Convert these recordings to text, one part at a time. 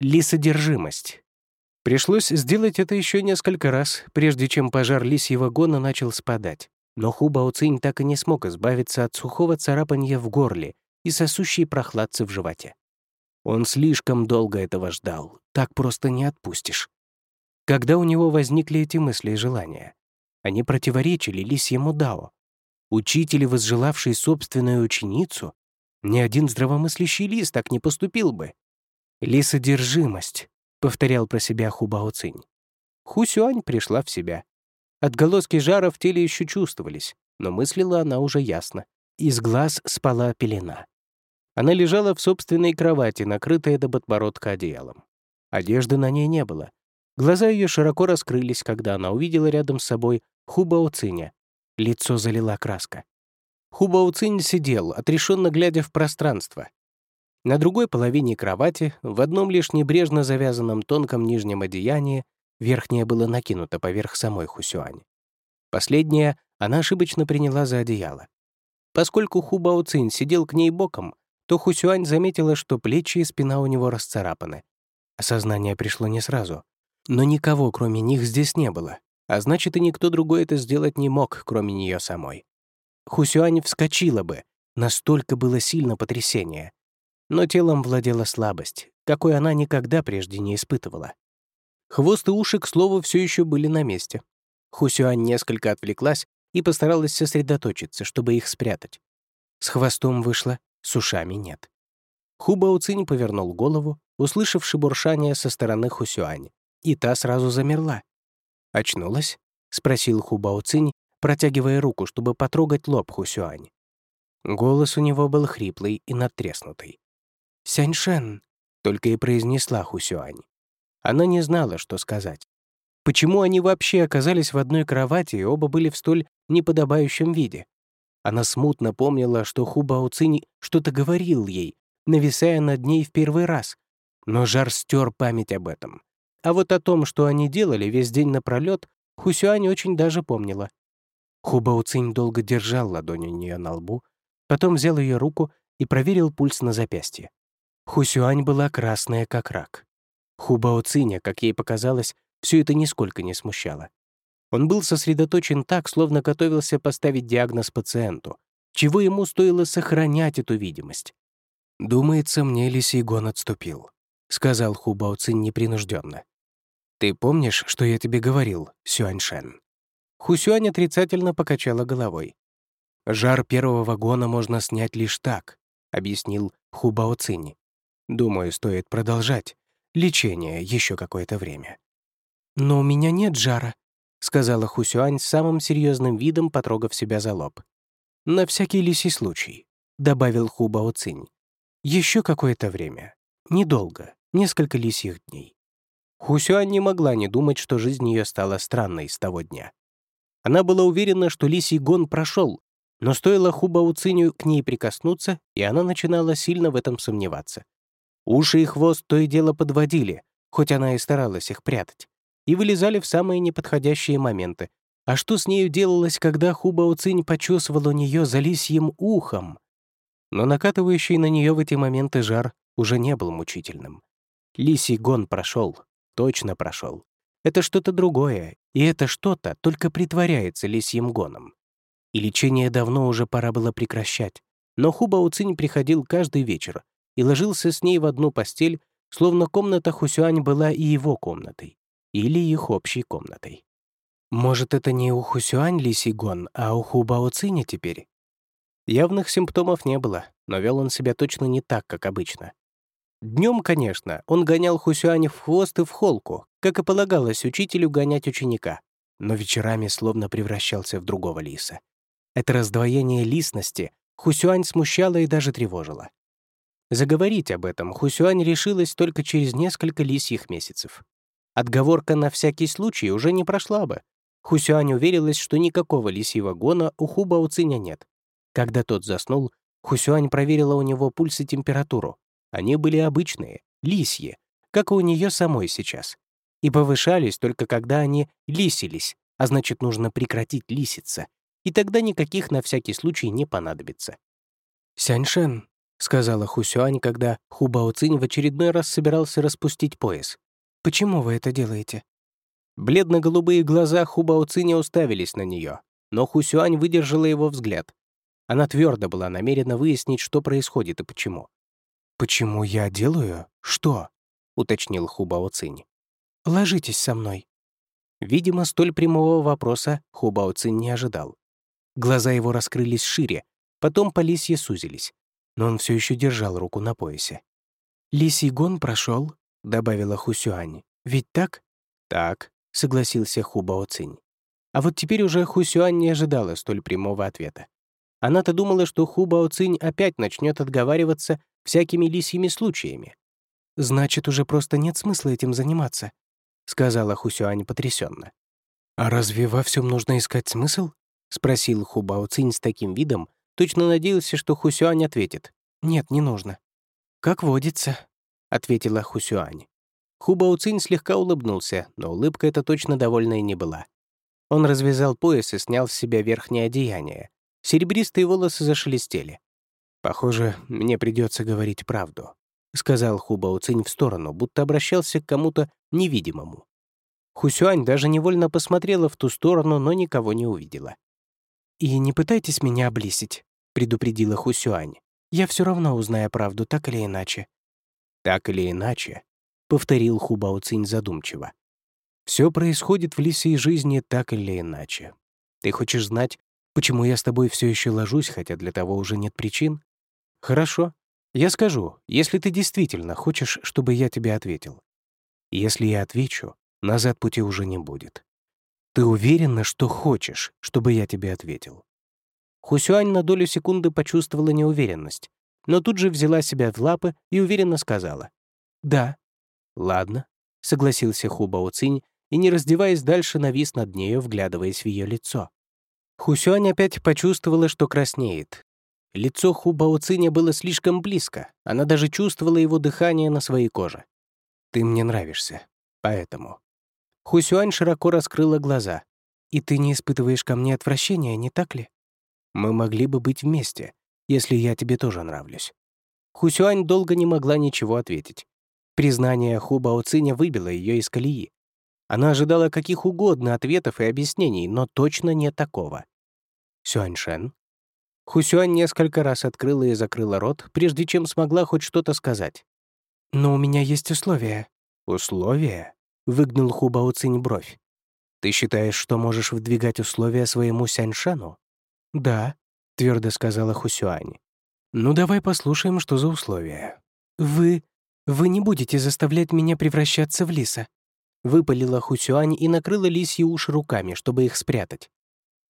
Лисодержимость. Пришлось сделать это еще несколько раз, прежде чем пожар лисьего гона начал спадать. Но Хубао Цинь так и не смог избавиться от сухого царапанья в горле и сосущей прохладцы в животе. Он слишком долго этого ждал, так просто не отпустишь. Когда у него возникли эти мысли и желания? Они противоречили лисьему Дао. Учитель, возжелавший собственную ученицу, ни один здравомыслящий лис так не поступил бы. «Лисодержимость», — повторял про себя Хубао Цинь. Хусюань пришла в себя. Отголоски жара в теле еще чувствовались, но мыслила она уже ясно. Из глаз спала пелена. Она лежала в собственной кровати, накрытая до подбородка одеялом. Одежды на ней не было. Глаза ее широко раскрылись, когда она увидела рядом с собой Хубао Циня. Лицо залила краска. Хубао Цинь сидел, отрешенно глядя в пространство. На другой половине кровати, в одном лишь небрежно завязанном тонком нижнем одеянии, верхнее было накинуто поверх самой Хусюань. Последнее она ошибочно приняла за одеяло. Поскольку Хубао Цинь сидел к ней боком, то Хусюань заметила, что плечи и спина у него расцарапаны. Осознание пришло не сразу. Но никого, кроме них, здесь не было, а значит, и никто другой это сделать не мог, кроме нее самой. Хусюань вскочила бы, настолько было сильно потрясение. Но телом владела слабость, какой она никогда прежде не испытывала. Хвост и уши, к слову, все еще были на месте. Хусюань несколько отвлеклась и постаралась сосредоточиться, чтобы их спрятать. С хвостом вышло, с ушами нет. Хубао Цинь повернул голову, услышав шебуршание со стороны Хусюань, и та сразу замерла. «Очнулась?» — спросил Хубао Цинь, протягивая руку, чтобы потрогать лоб Хусюань. Голос у него был хриплый и надтреснутый. «Сяньшен», — только и произнесла Хусюань. Она не знала, что сказать. Почему они вообще оказались в одной кровати и оба были в столь неподобающем виде? Она смутно помнила, что Хубао Цинь что-то говорил ей, нависая над ней в первый раз. Но жар стер память об этом. А вот о том, что они делали весь день напролет, Хусюань очень даже помнила. Хубао Цинь долго держал ладонь у нее на лбу, потом взял ее руку и проверил пульс на запястье. Хусюань была красная, как рак. Хубао Циня, как ей показалось, все это нисколько не смущало. Он был сосредоточен так, словно готовился поставить диагноз пациенту, чего ему стоило сохранять эту видимость. «Думается, мне Лисийгон отступил», — сказал Хубао Цинь непринужденно. «Ты помнишь, что я тебе говорил, Сюаньшен?» Хусюань отрицательно покачала головой. «Жар первого вагона можно снять лишь так», — объяснил Хубао Цинь. «Думаю, стоит продолжать. Лечение еще какое-то время». «Но у меня нет жара», — сказала Хусюань с самым серьезным видом, потрогав себя за лоб. «На всякий лисий случай», — добавил Хубао Цинь. Еще какое-то время. Недолго. Несколько лисьих дней. Хусюань не могла не думать, что жизнь ее стала странной с того дня. Она была уверена, что лисий гон прошел, но стоило Хубао Циню к ней прикоснуться, и она начинала сильно в этом сомневаться. Уши и хвост то и дело подводили, хоть она и старалась их прятать и вылезали в самые неподходящие моменты. А что с нею делалось, когда Хубао Цинь почесывал у нее за лисьим ухом? Но накатывающий на нее в эти моменты жар уже не был мучительным. Лисий гон прошел, точно прошел. Это что-то другое, и это что-то только притворяется лисьим гоном. И лечение давно уже пора было прекращать. Но Хубао Цинь приходил каждый вечер и ложился с ней в одну постель, словно комната Хусюань была и его комнатой или их общей комнатой. Может, это не у Хусюань Лисигон, а у Хубао Циня теперь? Явных симптомов не было, но вел он себя точно не так, как обычно. Днем, конечно, он гонял Хусюань в хвост и в холку, как и полагалось учителю гонять ученика, но вечерами словно превращался в другого лиса. Это раздвоение лисности Хусюань смущало и даже тревожило. Заговорить об этом Хусюань решилась только через несколько лисьих месяцев. Отговорка на всякий случай уже не прошла бы. Хусюань уверилась, что никакого лисьего гона у Хуба Циня нет. Когда тот заснул, Хусюань проверила у него пульс и температуру. Они были обычные, лисьи, как и у нее самой сейчас. И повышались только когда они лисились, а значит, нужно прекратить лиситься. И тогда никаких на всякий случай не понадобится. «Сяньшен», — сказала Хусюань, когда Хубао Цинь в очередной раз собирался распустить пояс. «Почему вы это делаете?» Бледно-голубые глаза Хубао Циня уставились на нее, но Хусюань выдержала его взгляд. Она твердо была намерена выяснить, что происходит и почему. «Почему я делаю? Что?» — уточнил Хубао Цинь. «Ложитесь со мной». Видимо, столь прямого вопроса Хубао Цинь не ожидал. Глаза его раскрылись шире, потом по лисье сузились но он все еще держал руку на поясе. «Лисий гон прошел», — добавила Хусюань. «Ведь так?» «Так», — согласился Хубао Цинь. А вот теперь уже Хусюань не ожидала столь прямого ответа. Она-то думала, что Хубао Цинь опять начнет отговариваться всякими лисьими случаями. «Значит, уже просто нет смысла этим заниматься», — сказала Хусюань потрясенно. «А разве во всем нужно искать смысл?» — спросил Хубао Цинь с таким видом, Точно надеялся, что Хусюань ответит. «Нет, не нужно». «Как водится», — ответила Хусюань. Хубао Цинь слегка улыбнулся, но улыбка эта точно довольная не была. Он развязал пояс и снял с себя верхнее одеяние. Серебристые волосы зашелестели. «Похоже, мне придется говорить правду», — сказал Хубао Цинь в сторону, будто обращался к кому-то невидимому. Хусюань даже невольно посмотрела в ту сторону, но никого не увидела. «И не пытайтесь меня облисить», предупредила Хусюань. «Я все равно узнаю правду, так или иначе». «Так или иначе», — повторил Хубао Цинь задумчиво. «Все происходит в лисей жизни так или иначе. Ты хочешь знать, почему я с тобой все еще ложусь, хотя для того уже нет причин? Хорошо. Я скажу, если ты действительно хочешь, чтобы я тебе ответил. Если я отвечу, назад пути уже не будет. Ты уверена, что хочешь, чтобы я тебе ответил? Хусюань на долю секунды почувствовала неуверенность, но тут же взяла себя в лапы и уверенно сказала. «Да». «Ладно», — согласился Хубао Цинь и, не раздеваясь дальше, навис над нею, вглядываясь в ее лицо. Хусюань опять почувствовала, что краснеет. Лицо Хубао Циня было слишком близко, она даже чувствовала его дыхание на своей коже. «Ты мне нравишься, поэтому». Хусюань широко раскрыла глаза. «И ты не испытываешь ко мне отвращения, не так ли?» Мы могли бы быть вместе, если я тебе тоже нравлюсь». Хусюань долго не могла ничего ответить. Признание Хубао Циня выбило ее из колеи. Она ожидала каких угодно ответов и объяснений, но точно не такого. «Сюаньшен?» Хусюань несколько раз открыла и закрыла рот, прежде чем смогла хоть что-то сказать. «Но у меня есть условия». «Условия?» — выгнул Хубао Цинь бровь. «Ты считаешь, что можешь выдвигать условия своему Сяньшану?» «Да», — твердо сказала Хусюань. «Ну давай послушаем, что за условия». «Вы... вы не будете заставлять меня превращаться в лиса», — выпалила Хусюань и накрыла лисьи уши руками, чтобы их спрятать.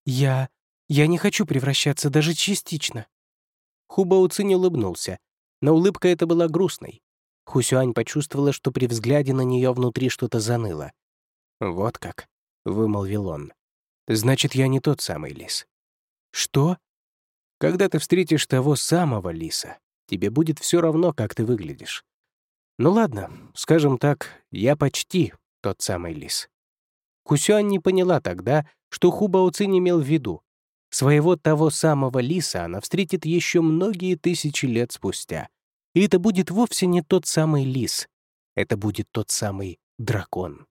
«Я... я не хочу превращаться даже частично». Хубао Цинь улыбнулся, но улыбка эта была грустной. Хусюань почувствовала, что при взгляде на нее внутри что-то заныло. «Вот как», — вымолвил он. «Значит, я не тот самый лис. Что? Когда ты встретишь того самого лиса, тебе будет все равно, как ты выглядишь. Ну ладно, скажем так, я почти тот самый лис. Кусюань не поняла тогда, что Хубао Цинь имел в виду. Своего того самого лиса она встретит еще многие тысячи лет спустя. И это будет вовсе не тот самый лис. Это будет тот самый дракон.